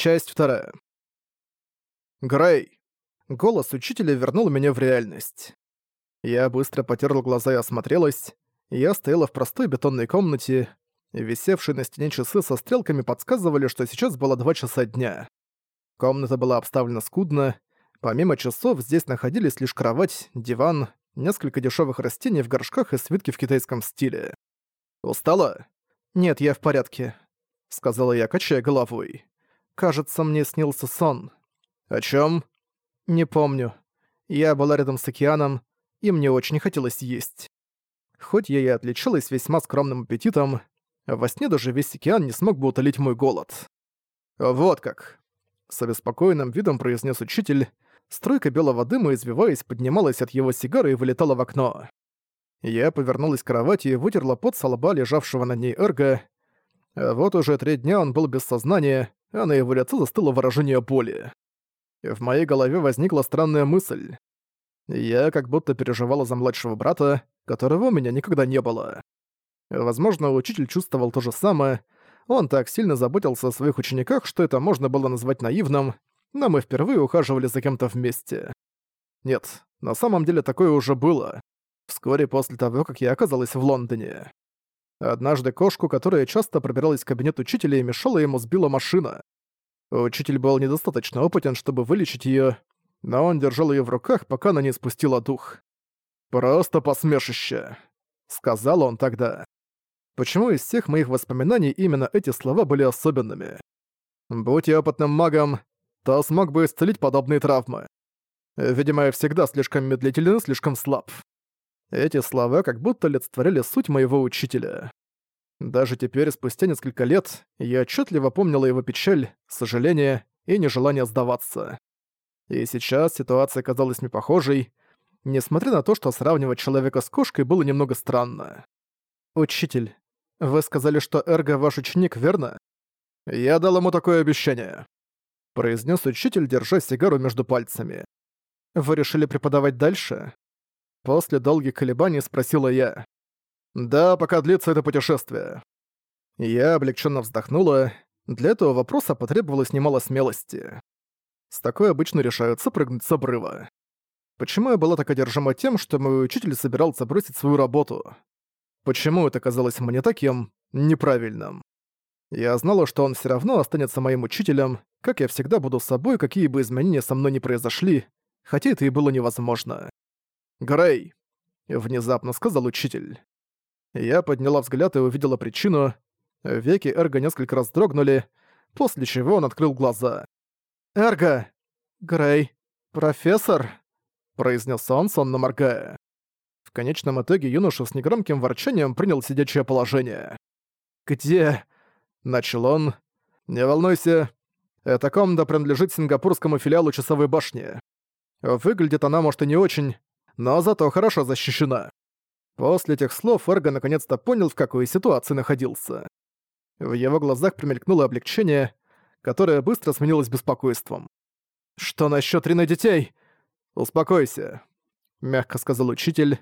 Часть вторая. Грей. Голос учителя вернул меня в реальность. Я быстро потерла глаза и осмотрелась. Я стояла в простой бетонной комнате. Висевшие на стене часы со стрелками подсказывали, что сейчас было два часа дня. Комната была обставлена скудно. Помимо часов здесь находились лишь кровать, диван, несколько дешевых растений в горшках и свитки в китайском стиле. «Устала?» «Нет, я в порядке», — сказала я, качая головой. «Кажется, мне снился сон». «О чем? «Не помню. Я была рядом с океаном, и мне очень хотелось есть. Хоть я и отличалась весьма скромным аппетитом, во сне даже весь океан не смог бы утолить мой голод. «Вот как!» С обеспокоенным видом произнес учитель. Струйка белого дыма, извиваясь, поднималась от его сигары и вылетала в окно. Я повернулась к кровати и вытерла пот со лба, лежавшего на ней Эрго. Вот уже три дня он был без сознания, а на его лице застыло выражение боли. В моей голове возникла странная мысль. Я как будто переживала за младшего брата, которого у меня никогда не было. Возможно, учитель чувствовал то же самое. Он так сильно заботился о своих учениках, что это можно было назвать наивным, но мы впервые ухаживали за кем-то вместе. Нет, на самом деле такое уже было. Вскоре после того, как я оказалась в Лондоне. Однажды кошку, которая часто пробиралась в кабинет учителя и мешала ему, сбила машина. Учитель был недостаточно опытен, чтобы вылечить её, но он держал её в руках, пока она не спустила дух. «Просто посмешище», — сказал он тогда. Почему из всех моих воспоминаний именно эти слова были особенными? Будь я опытным магом, то смог бы исцелить подобные травмы. Видимо, я всегда слишком медлителен и слишком слаб. Эти слова как будто олицетворяли суть моего учителя. Даже теперь, спустя несколько лет, я отчетливо помнила его печаль, сожаление и нежелание сдаваться. И сейчас ситуация казалась мне похожей, несмотря на то, что сравнивать человека с кошкой было немного странно. «Учитель, вы сказали, что Эрго ваш ученик, верно?» «Я дал ему такое обещание», — произнес учитель, держа сигару между пальцами. «Вы решили преподавать дальше?» После долгих колебаний спросила я. «Да, пока длится это путешествие». Я облегченно вздохнула. Для этого вопроса потребовалось немало смелости. С такой обычно решаются прыгнуть с обрыва. Почему я была так одержима тем, что мой учитель собирался бросить свою работу? Почему это казалось мне таким неправильным? Я знала, что он все равно останется моим учителем, как я всегда буду с собой, какие бы изменения со мной ни произошли, хотя это и было невозможно. «Грей!» — внезапно сказал учитель. Я подняла взгляд и увидела причину. Веки Эрго несколько раз дрогнули, после чего он открыл глаза. «Эрго! Грей! Профессор!» — произнес он, сонно моргая. В конечном итоге юноша с негромким ворчанием принял сидячее положение. «Где?» — начал он. «Не волнуйся. Эта комната принадлежит сингапурскому филиалу часовой башни. Выглядит она, может, и не очень, но зато хорошо защищена». После этих слов Эрго наконец-то понял, в какой ситуации находился. В его глазах промелькнуло облегчение, которое быстро сменилось беспокойством. «Что насчет Рины детей?» «Успокойся», — мягко сказал учитель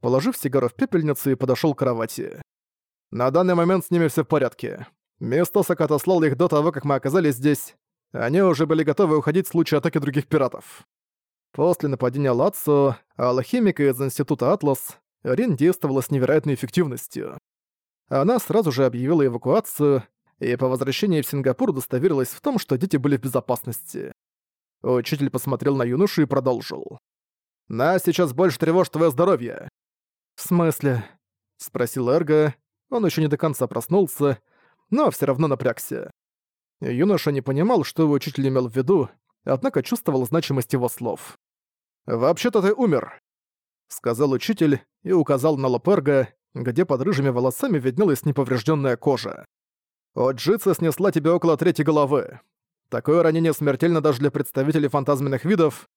положив сигару в пепельницу и подошёл к кровати. «На данный момент с ними всё в порядке. Мистосак отослал их до того, как мы оказались здесь. Они уже были готовы уходить в случае атаки других пиратов. После нападения Лацо, алхимика из Института Атлас, Рин действовала с невероятной эффективностью. Она сразу же объявила эвакуацию, и по возвращении в Сингапур удостоверилась в том, что дети были в безопасности. Учитель посмотрел на юношу и продолжил. «Нас сейчас больше тревожит твое здоровье. «В смысле?» — спросил Эрго. Он еще не до конца проснулся, но все равно напрягся. Юноша не понимал, что его учитель имел в виду, однако чувствовал значимость его слов. «Вообще-то ты умер», — сказал учитель и указал на лоб Эрго, где под рыжими волосами виднелась неповрежденная кожа. «Оджица снесла тебе около трети головы. Такое ранение смертельно даже для представителей фантазменных видов.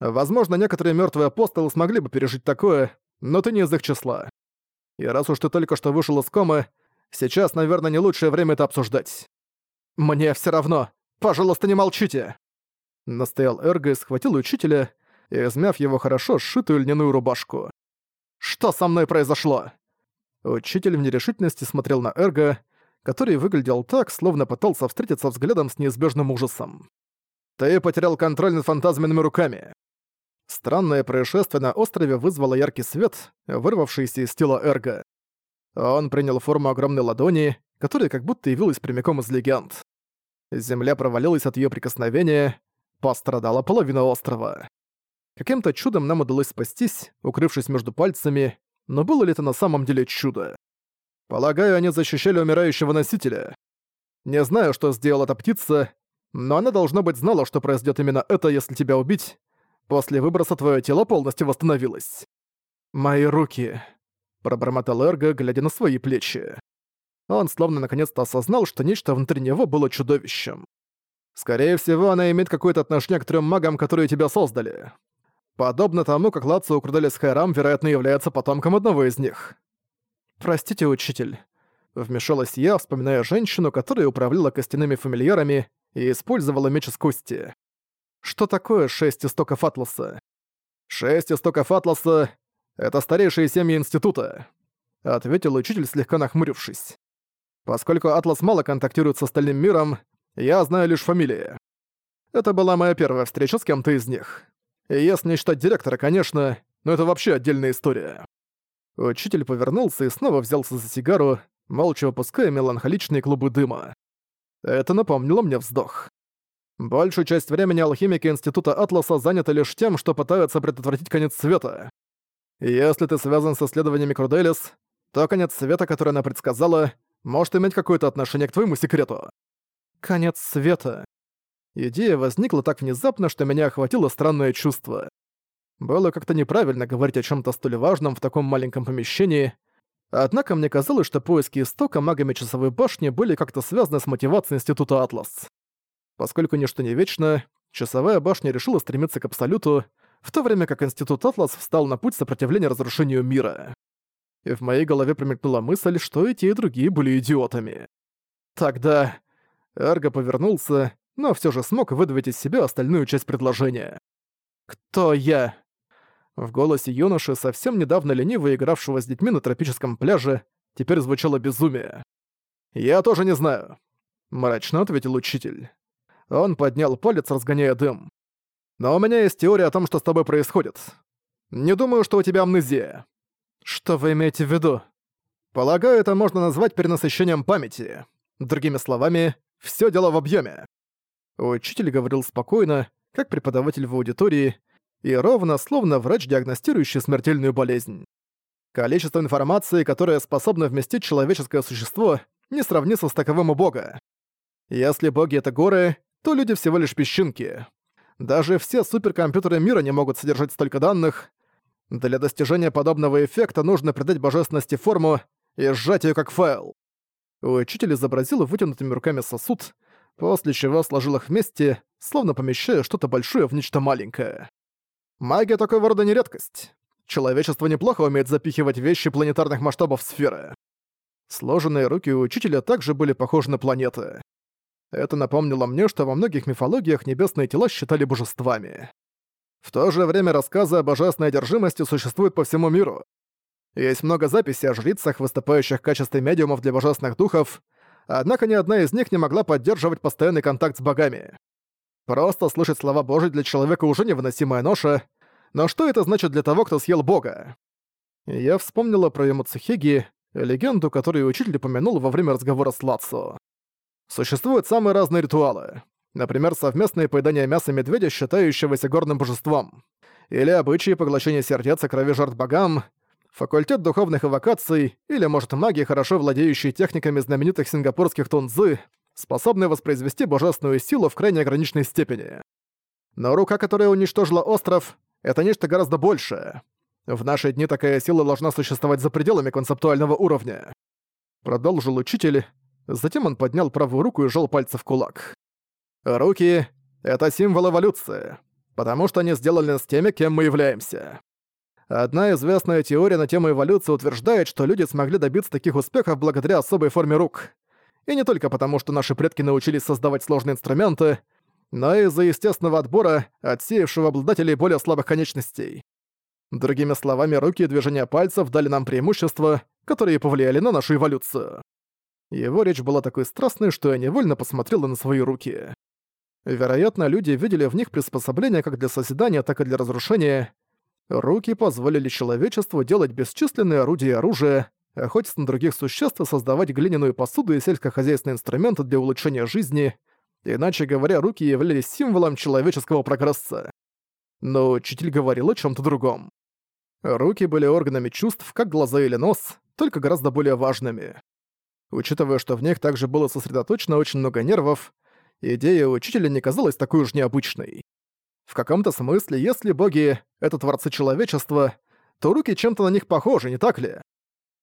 Возможно, некоторые мертвые апостолы смогли бы пережить такое, но ты не из их числа. И раз уж ты только что вышел из комы, сейчас, наверное, не лучшее время это обсуждать. Мне все равно. Пожалуйста, не молчите. Настоял Эрго и схватил учителя, измяв его хорошо сшитую льняную рубашку. Что со мной произошло? Учитель в нерешительности смотрел на Эрго, который выглядел так, словно пытался встретиться взглядом с неизбежным ужасом. «Ты потерял контроль над фантазменными руками». Странное происшествие на острове вызвало яркий свет, вырвавшийся из тела Эрга. Он принял форму огромной ладони, которая как будто явилась прямиком из легенд. Земля провалилась от ее прикосновения, пострадала половина острова. Каким-то чудом нам удалось спастись, укрывшись между пальцами, но было ли это на самом деле чудо? Полагаю, они защищали умирающего носителя. Не знаю, что сделала эта птица, но она, должно быть, знала, что произойдет именно это, если тебя убить. После выброса твое тело полностью восстановилось. «Мои руки», — пробормотал Эрго, глядя на свои плечи. Он словно наконец-то осознал, что нечто внутри него было чудовищем. Скорее всего, она имеет какое-то отношение к трем магам, которые тебя создали. Подобно тому, как Лацио Крудалис Хайрам, вероятно, является потомком одного из них. «Простите, учитель». Вмешалась я, вспоминая женщину, которая управляла костяными фамильярами и использовала меч из кости. Что такое шесть истоков Атласа? Шесть истоков Атласа — это старейшие семьи Института, — ответил учитель, слегка нахмурившись. Поскольку Атлас мало контактирует с остальным миром, я знаю лишь фамилии. Это была моя первая встреча с кем-то из них. И если не считать директора, конечно, но это вообще отдельная история. Учитель повернулся и снова взялся за сигару, молча выпуская меланхоличные клубы дыма. Это напомнило мне вздох. Большую часть времени алхимики Института Атласа заняты лишь тем, что пытаются предотвратить конец света. если ты связан с исследованиями Круделис, то конец света, который она предсказала, может иметь какое-то отношение к твоему секрету. Конец света. Идея возникла так внезапно, что меня охватило странное чувство. Было как-то неправильно говорить о чем то столь важном в таком маленьком помещении, однако мне казалось, что поиски истока магами Часовой Башни были как-то связаны с мотивацией Института Атлас. Поскольку ничто не вечно, Часовая Башня решила стремиться к Абсолюту, в то время как Институт Атлас встал на путь сопротивления разрушению мира. И в моей голове промелькнула мысль, что и те, и другие были идиотами. Тогда... Эрго повернулся, но все же смог выдавить из себя остальную часть предложения. «Кто я?» В голосе юноши, совсем недавно лениво игравшего с детьми на тропическом пляже, теперь звучало безумие. «Я тоже не знаю», — мрачно ответил учитель. Он поднял палец, разгоняя дым. «Но у меня есть теория о том, что с тобой происходит. Не думаю, что у тебя амнезия». «Что вы имеете в виду?» «Полагаю, это можно назвать перенасыщением памяти. Другими словами, все дело в объеме. Учитель говорил спокойно, как преподаватель в аудитории, и ровно, словно врач, диагностирующий смертельную болезнь. Количество информации, которое способно вместить человеческое существо, не сравнится с таковым у Бога. Если боги — это горы, то люди всего лишь песчинки. Даже все суперкомпьютеры мира не могут содержать столько данных. Для достижения подобного эффекта нужно придать божественности форму и сжать ее как файл. Учитель изобразил вытянутыми руками сосуд, после чего сложил их вместе, словно помещая что-то большое в нечто маленькое. Магия такого рода не редкость. Человечество неплохо умеет запихивать вещи планетарных масштабов в сферы. Сложенные руки учителя также были похожи на планеты. Это напомнило мне, что во многих мифологиях небесные тела считали божествами. В то же время рассказы о божественной одержимости существуют по всему миру. Есть много записей о жрицах, выступающих в качестве медиумов для божественных духов, однако ни одна из них не могла поддерживать постоянный контакт с богами. Просто слышать слова Божьи для человека уже невыносимая ноша, но что это значит для того, кто съел бога? Я вспомнила про Ямацухеги, легенду, которую учитель упомянул во время разговора с Лацо. Существуют самые разные ритуалы. Например, совместное поедание мяса медведя, считающегося горным божеством. Или обычаи поглощения сердец и крови жертв богам, факультет духовных эвокаций, или, может, маги, хорошо владеющие техниками знаменитых сингапурских тунзы, способные воспроизвести божественную силу в крайне ограниченной степени. Но рука, которая уничтожила остров, это нечто гораздо большее. В наши дни такая сила должна существовать за пределами концептуального уровня. Продолжил учитель, затем он поднял правую руку и сжал пальцы в кулак. Руки — это символ эволюции, потому что они сделали нас теми, кем мы являемся. Одна известная теория на тему эволюции утверждает, что люди смогли добиться таких успехов благодаря особой форме рук. И не только потому, что наши предки научились создавать сложные инструменты, но и из-за естественного отбора, отсеявшего обладателей более слабых конечностей. Другими словами, руки и движения пальцев дали нам преимущества, которые повлияли на нашу эволюцию. Его речь была такой страстной, что я невольно посмотрела на свои руки. Вероятно, люди видели в них приспособления как для созидания, так и для разрушения. Руки позволили человечеству делать бесчисленные орудия и оружие, охотиться на других существ и создавать глиняную посуду и сельскохозяйственные инструменты для улучшения жизни. Иначе говоря, руки являлись символом человеческого прогресса. Но учитель говорил о чем то другом. Руки были органами чувств, как глаза или нос, только гораздо более важными. Учитывая, что в них также было сосредоточено очень много нервов, идея учителя не казалась такой уж необычной. В каком-то смысле, если боги — это творцы человечества, то руки чем-то на них похожи, не так ли?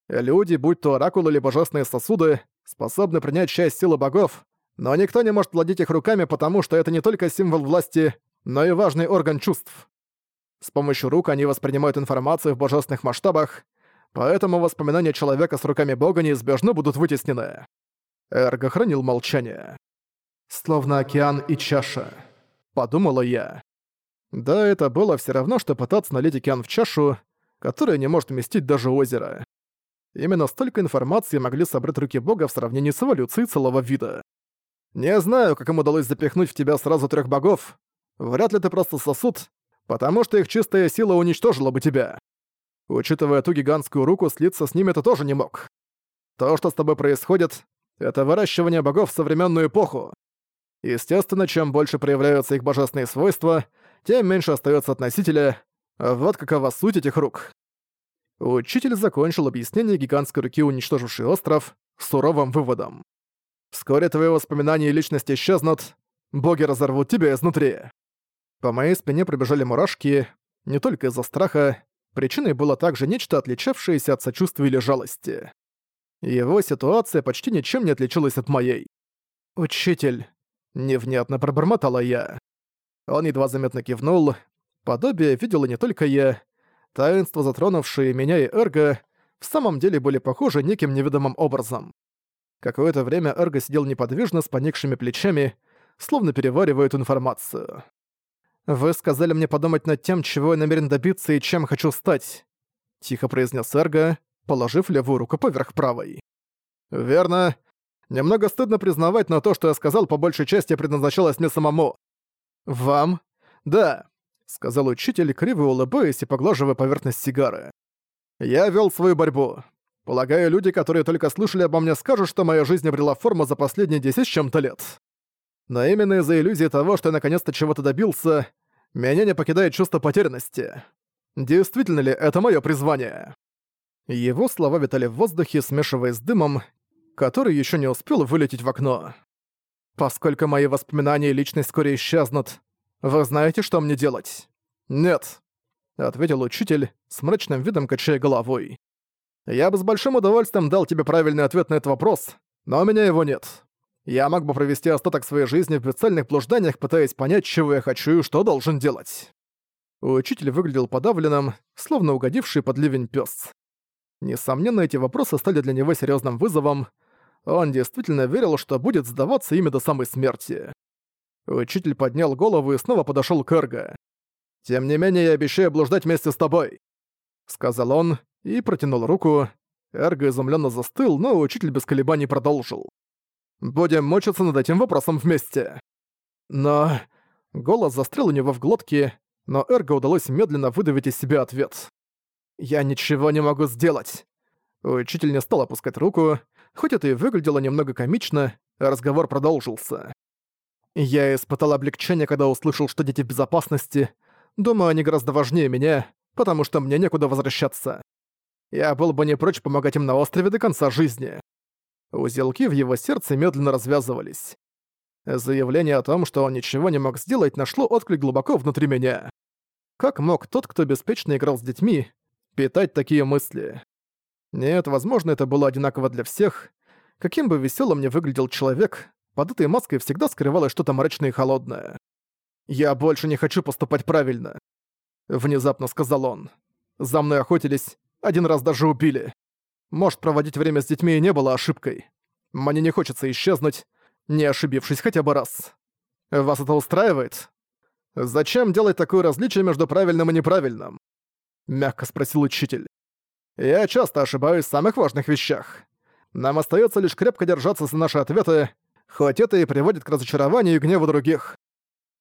Люди, будь то оракулы или божественные сосуды, способны принять часть силы богов, но никто не может владеть их руками, потому что это не только символ власти, но и важный орган чувств. С помощью рук они воспринимают информацию в божественных масштабах, поэтому воспоминания человека с руками бога неизбежно будут вытеснены. Эрго хранил молчание. «Словно океан и чаша», — подумала я. Да, это было все равно, что пытаться налить океан в чашу, которая не может вместить даже озеро. Именно столько информации могли собрать руки бога в сравнении с эволюцией целого вида. Не знаю, как им удалось запихнуть в тебя сразу трех богов. Вряд ли ты просто сосуд, потому что их чистая сила уничтожила бы тебя. Учитывая ту гигантскую руку, слиться с ними ты тоже не мог. То, что с тобой происходит, это выращивание богов в современную эпоху. Естественно, чем больше проявляются их божественные свойства, тем меньше остается относителя. Вот какова суть этих рук. Учитель закончил объяснение гигантской руки, уничтожившей остров, суровым выводом. «Вскоре твои воспоминания и личность исчезнут, боги разорвут тебя изнутри». По моей спине пробежали мурашки, не только из-за страха, причиной было также нечто отличавшееся от сочувствия или жалости. Его ситуация почти ничем не отличалась от моей. «Учитель», — невнятно пробормотала я. Он едва заметно кивнул. Подобие видела не только я. Таинства, затронувшие меня и Эрго, в самом деле были похожи неким неведомым образом. Какое-то время Эрго сидел неподвижно с поникшими плечами, словно переваривая эту информацию. «Вы сказали мне подумать над тем, чего я намерен добиться и чем хочу стать», — тихо произнес Эрго, положив левую руку поверх правой. «Верно. Немного стыдно признавать, но то, что я сказал, по большей части предназначалось мне самому. «Вам?» «Да», — сказал учитель, криво улыбаясь и поглаживая поверхность сигары. «Я вел свою борьбу. Полагаю, люди, которые только слышали обо мне, скажут, что моя жизнь обрела форму за последние десять с чем-то лет. Но именно из-за иллюзии того, что я наконец-то чего-то добился, меня не покидает чувство потерянности. Действительно ли это мое призвание?» Его слова витали в воздухе, смешиваясь с дымом, который еще не успел вылететь в окно. Поскольку мои воспоминания и личность вскоре исчезнут, вы знаете, что мне делать? Нет, ответил учитель, с мрачным видом качая головой. Я бы с большим удовольствием дал тебе правильный ответ на этот вопрос, но у меня его нет. Я мог бы провести остаток своей жизни в бесцельных блужданиях, пытаясь понять, чего я хочу и что должен делать. Учитель выглядел подавленным, словно угодивший под ливень пёс. Несомненно, эти вопросы стали для него серьезным вызовом, он действительно верил, что будет сдаваться ими до самой смерти. Учитель поднял голову и снова подошел к Эрго. «Тем не менее, я обещаю блуждать вместе с тобой», — сказал он и протянул руку. Эрго изумленно застыл, но учитель без колебаний продолжил. «Будем мучиться над этим вопросом вместе». Но... Голос застрял у него в глотке, но Эрго удалось медленно выдавить из себя ответ. «Я ничего не могу сделать». Учитель не стал опускать руку, Хоть это и выглядело немного комично, разговор продолжился. Я испытал облегчение, когда услышал, что дети в безопасности. Думаю, они гораздо важнее меня, потому что мне некуда возвращаться. Я был бы не прочь помогать им на острове до конца жизни. Узелки в его сердце медленно развязывались. Заявление о том, что он ничего не мог сделать, нашло отклик глубоко внутри меня. Как мог тот, кто беспечно играл с детьми, питать такие мысли? Нет, возможно, это было одинаково для всех. Каким бы веселым ни выглядел человек, под этой маской всегда скрывалось что-то мрачное и холодное. «Я больше не хочу поступать правильно», — внезапно сказал он. «За мной охотились, один раз даже убили. Может, проводить время с детьми и не было ошибкой. Мне не хочется исчезнуть, не ошибившись хотя бы раз. Вас это устраивает? Зачем делать такое различие между правильным и неправильным?» Мягко спросил учитель. Я часто ошибаюсь в самых важных вещах. Нам остается лишь крепко держаться за наши ответы, хоть это и приводит к разочарованию и гневу других.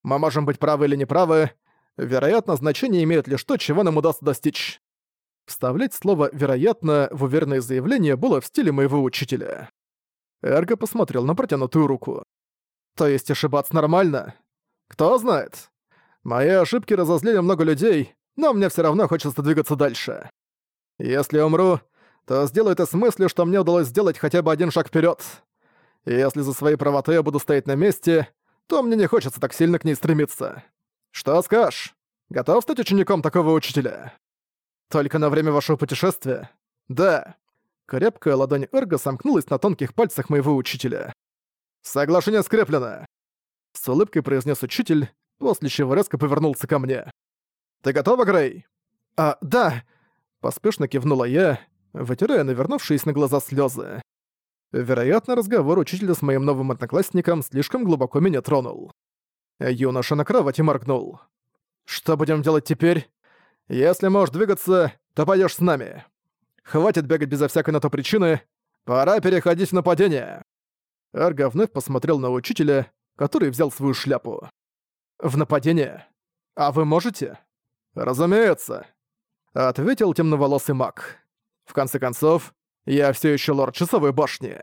Мы можем быть правы или неправы, вероятно, значение имеет лишь то, чего нам удастся достичь. Вставлять слово «вероятно» в уверенное заявление было в стиле моего учителя. Эрго посмотрел на протянутую руку. То есть ошибаться нормально? Кто знает. Мои ошибки разозлили много людей, но мне все равно хочется двигаться дальше. Если умру, то сделаю это с мыслью, что мне удалось сделать хотя бы один шаг вперед. Если за своей правотой я буду стоять на месте, то мне не хочется так сильно к ней стремиться. Что скажешь? Готов стать учеником такого учителя? Только на время вашего путешествия? Да. Крепкая ладонь Эрга сомкнулась на тонких пальцах моего учителя. «Соглашение скреплено!» С улыбкой произнес учитель, после чего резко повернулся ко мне. «Ты готова, Грей?» «А, да!» Поспешно кивнула я, вытирая навернувшиеся на глаза слезы. Вероятно, разговор учителя с моим новым одноклассником слишком глубоко меня тронул. Юноша на кровати моргнул. «Что будем делать теперь? Если можешь двигаться, то пойдешь с нами. Хватит бегать безо всякой на то причины. Пора переходить в нападение!» Арго вновь посмотрел на учителя, который взял свою шляпу. «В нападение? А вы можете?» «Разумеется», — ответил темноволосый маг. «В конце концов, я все еще лорд Часовой башни».